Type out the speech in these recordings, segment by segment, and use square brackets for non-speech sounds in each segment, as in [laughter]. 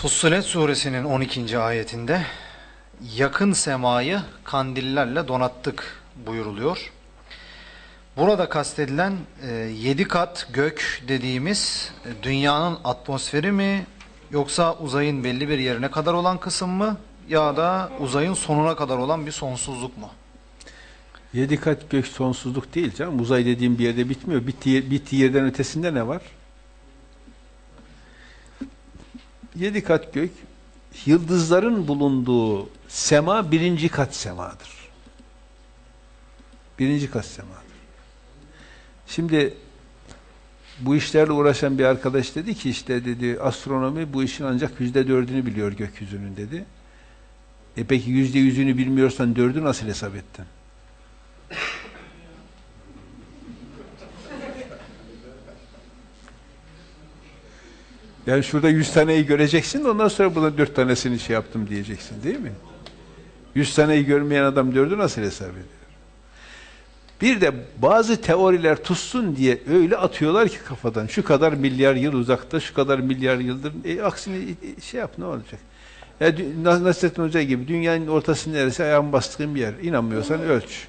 Fussilet suresinin 12. ayetinde yakın semayı kandillerle donattık buyuruluyor. Burada kastedilen e, kat gök dediğimiz e, dünyanın atmosferi mi yoksa uzayın belli bir yerine kadar olan kısım mı ya da uzayın sonuna kadar olan bir sonsuzluk mu? Yedi kat gök sonsuzluk değil canım. Uzay dediğim bir yerde bitmiyor. Bittiği, bittiği yerden ötesinde ne var? Yedi kat gök, yıldızların bulunduğu sema birinci kat semadır. Birinci kat semadır. Şimdi bu işlerle uğraşan bir arkadaş dedi ki işte dedi astronomi bu işin ancak yüzde dördünü biliyor gökyüzünün dedi. E peki yüzde yüzünü bilmiyorsan dördü nasıl hesap ettin? Yani şurada yüz taneyi göreceksin ondan sonra buna dört tanesini şey yaptım diyeceksin değil mi? Yüz taneyi görmeyen adam dördü nasıl hesap ediyor? Bir de bazı teoriler tutsun diye öyle atıyorlar ki kafadan. Şu kadar milyar yıl uzakta, şu kadar milyar yıldır. E, aksini e, şey yap ne olacak? Ya, Nas- Nasrettin Hoca gibi dünyanın ortasının neresi ayağın bastığın bir yer. İnanmıyorsan ölç.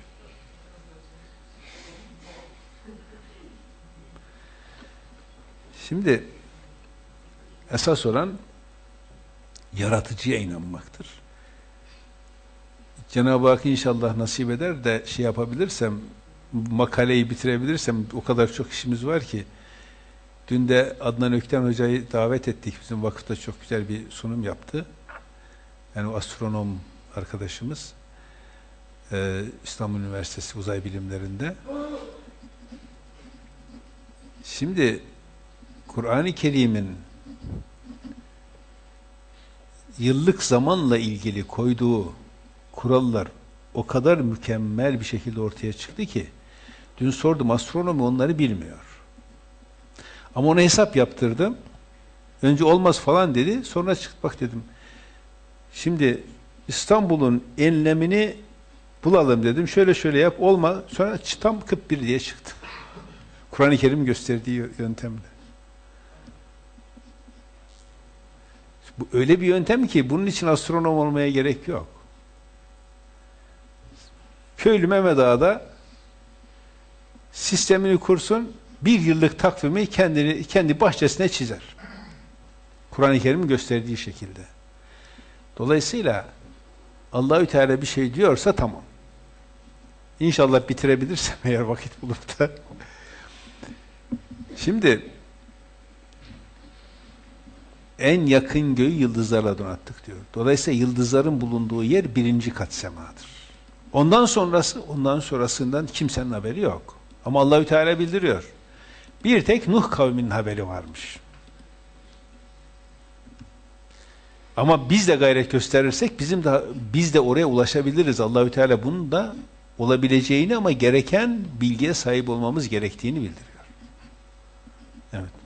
Şimdi esas olan yaratıcıya inanmaktır. Cenab-ı Hak inşallah nasip eder de şey yapabilirsem, makaleyi bitirebilirsem o kadar çok işimiz var ki dün de Adnan Ökten Hoca'yı davet ettik. Bizim vakıfta çok güzel bir sunum yaptı. Yani o astronom arkadaşımız e, İstanbul Üniversitesi Uzay Bilimlerinde. Şimdi Kur'an-ı Kerim'in yıllık zamanla ilgili koyduğu kurallar o kadar mükemmel bir şekilde ortaya çıktı ki dün sordum astronomi onları bilmiyor. Ama ona hesap yaptırdım. Önce olmaz falan dedi. Sonra çıktı bak dedim. Şimdi İstanbul'un enlemini bulalım dedim. Şöyle şöyle yap. Olma. Sonra tam 41 diye çıktı. Kur'an-ı Kerim gösterdiği yöntemle. Bu öyle bir yöntem ki bunun için astronom olmaya gerek yok. Köylü Mehmet Ağa'da sistemini kursun, bir yıllık takvimi kendini kendi bahçesine çizer. Kur'an-ı Kerim'in gösterdiği şekilde. Dolayısıyla Allahü Teala bir şey diyorsa tamam. İnşallah bitirebilirsem [laughs] eğer vakit bulup da. Şimdi en yakın göğü yıldızlarla donattık diyor. Dolayısıyla yıldızların bulunduğu yer birinci kat semadır. Ondan sonrası, ondan sonrasından kimsenin haberi yok. Ama Allahü Teala bildiriyor. Bir tek Nuh kavminin haberi varmış. Ama biz de gayret gösterirsek bizim de biz de oraya ulaşabiliriz. Allahü Teala bunun da olabileceğini ama gereken bilgiye sahip olmamız gerektiğini bildiriyor. Evet.